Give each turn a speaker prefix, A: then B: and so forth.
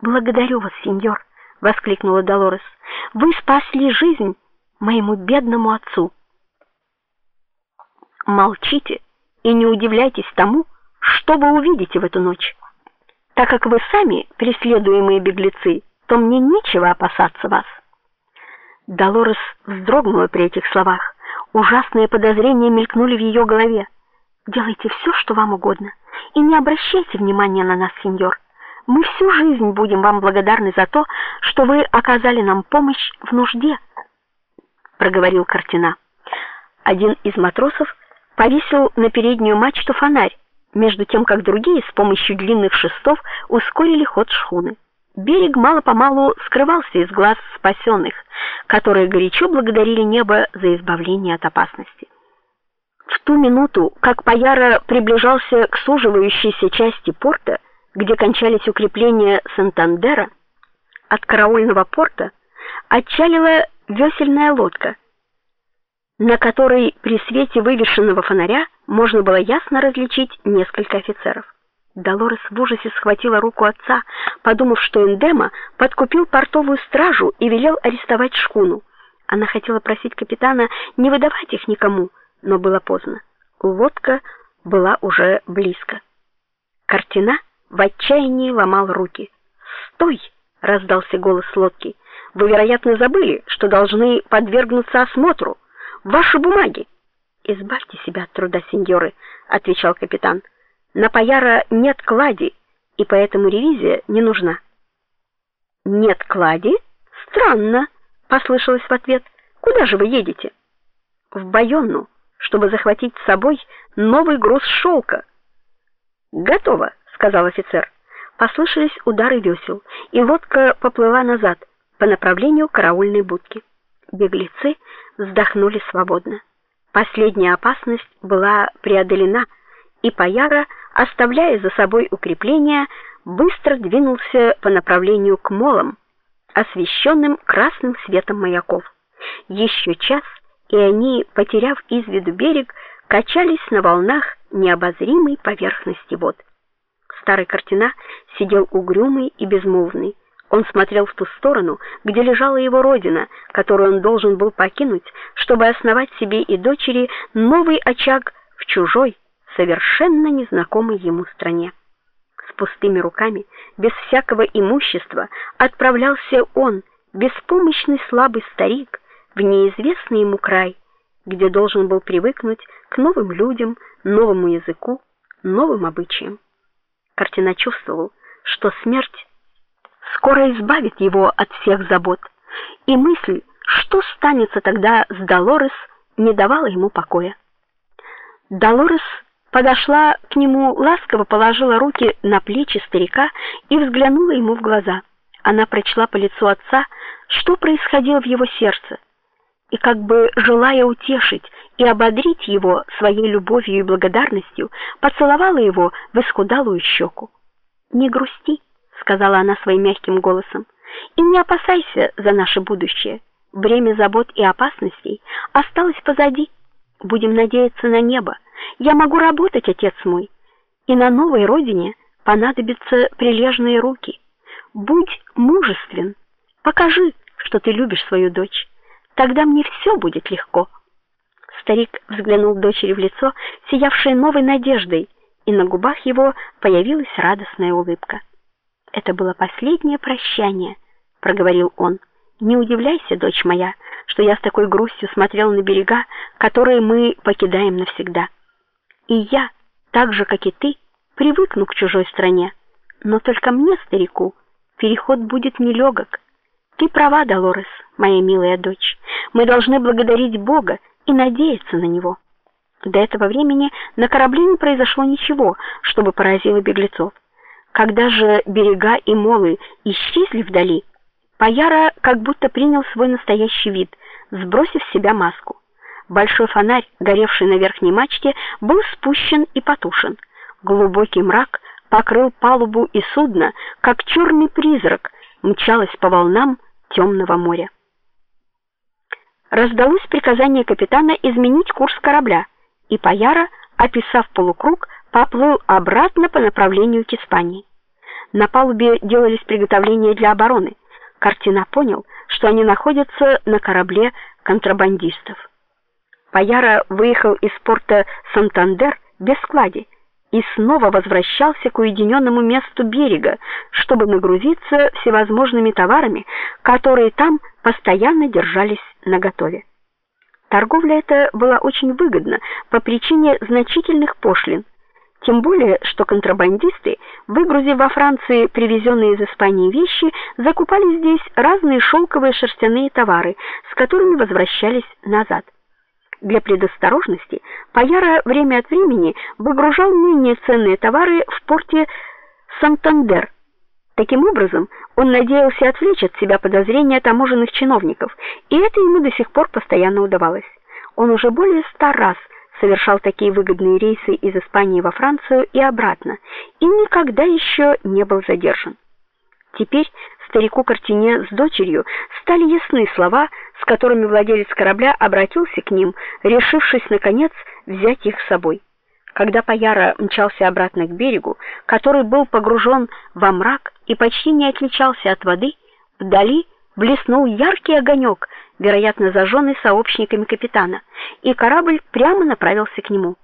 A: "Благодарю вас, сеньор", воскликнула Долорес. "Вы спасли жизнь моему бедному отцу". Молчите и не удивляйтесь тому, что вы увидите в эту ночь. Так как вы сами преследуемые беглецы, то мне нечего опасаться вас. Долорес вздрогнула при этих словах. Ужасные подозрения мелькнули в ее голове. Делайте все, что вам угодно, и не обращайте внимания на нас, сеньор. Мы всю жизнь будем вам благодарны за то, что вы оказали нам помощь в нужде, проговорил Картина. Один из матросов повесил на переднюю мачту фонарь, между тем как другие с помощью длинных шестов ускорили ход шхуны. Берег мало-помалу скрывался из глаз спасенных, которые горячо благодарили небо за избавление от опасности. В ту минуту, как Паяра приближался к суживающейся части порта, где кончались укрепления Сантандера, от караульного порта отчалила весельная лодка, на которой при свете вывешенного фонаря можно было ясно различить несколько офицеров. Долорес в ужасе схватила руку отца, подумав, что Эндема подкупил портовую стражу и велел арестовать шхуну. Она хотела просить капитана не выдавать их никому, но было поздно. Лодка была уже близко. Картина в отчаянии ломал руки. "Стой!" раздался голос лодки. "Вы, вероятно, забыли, что должны подвергнуться осмотру. Ваши бумаги". "Избавьте себя от труда, сеньоры", отвечал капитан. На Паяра нет клади, и поэтому ревизия не нужна. Нет клади? Странно, послышалось в ответ. Куда же вы едете? В Байонну, чтобы захватить с собой новый груз шелка. Готово, сказал офицер. Послышались удары весел, и лодка поплыла назад по направлению караульной будки. Беглецы вздохнули свободно. Последняя опасность была преодолена и Паяра, оставляя за собой укрепления, быстро двинулся по направлению к молам, освещенным красным светом маяков. Еще час, и они, потеряв из виду берег, качались на волнах необозримой поверхности вод. Старый Картина сидел угрюмый и безмолвный. Он смотрел в ту сторону, где лежала его родина, которую он должен был покинуть, чтобы основать себе и дочери новый очаг в чужой, совершенно незнакомой ему стране. С пустыми руками, без всякого имущества, отправлялся он, беспомощный слабый старик, в неизвестный ему край, где должен был привыкнуть к новым людям, новому языку, новым обычаям. Картина чувствовал, что смерть скоро избавит его от всех забот, и мысль, что станется тогда с Долорес, не давала ему покоя. Долорес подошла к нему, ласково положила руки на плечи старика и взглянула ему в глаза. Она прочла по лицу отца, что происходило в его сердце, и как бы желая утешить и ободрить его своей любовью и благодарностью, поцеловала его в исхудалую щеку. "Не грусти", сказала она своим мягким голосом. "И не опасайся за наше будущее. Время забот и опасностей осталось позади. Будем надеяться на небо. Я могу работать, отец мой, и на новой родине понадобятся прилежные руки. Будь мужествен. Покажи, что ты любишь свою дочь. Тогда мне все будет легко. Старик взглянул дочери в лицо, сиявшее новой надеждой, и на губах его появилась радостная улыбка. Это было последнее прощание, проговорил он. Не удивляйся, дочь моя, что я с такой грустью смотрел на берега, которые мы покидаем навсегда. И я, так же как и ты, привыкну к чужой стране, но только мне, старику, переход будет нелегок. Ты права, Долорес, моя милая дочь. Мы должны благодарить Бога и надеяться на него. До этого времени на корабле не произошло ничего, чтобы поразило беглецов. Когда же берега и молы исчезли вдали, Паяра как будто принял свой настоящий вид, сбросив с себя маску. Большой фонарь, горевший на верхней мачте, был спущен и потушен. Глубокий мрак покрыл палубу и судно, как черный призрак мчалось по волнам темного моря. Раздалось приказание капитана изменить курс корабля, и Паяра, описав полукруг, поплыл обратно по направлению к Испании. На палубе делались приготовления для обороны. Картина понял, что они находятся на корабле контрабандистов. Паяра выехал из порта Сантандер без склади и снова возвращался к уединенному месту берега, чтобы нагрузиться всевозможными товарами, которые там постоянно держались наготове. Торговля эта была очень выгодна по причине значительных пошлин. Тем более, что контрабандисты, выгрузив во Франции привезенные из Испании вещи, закупали здесь разные шелковые шерстяные товары, с которыми возвращались назад. Для предосторожности Паяра время от времени выгружал менее ценные товары в порте Сантандер. Таким образом, он надеялся отвлечь от себя подозрения таможенных чиновников, и это ему до сих пор постоянно удавалось. Он уже более ста раз совершал такие выгодные рейсы из Испании во Францию и обратно, и никогда еще не был задержан. Теперь старику Картине с дочерью стали ясны слова, с которыми владелец корабля обратился к ним, решившись наконец взять их с собой. Когда Паяра мчался обратно к берегу, который был погружен во мрак и почти не отличался от воды, вдали блеснул яркий огонек, вероятно, зажженный сообщниками капитана, и корабль прямо направился к нему.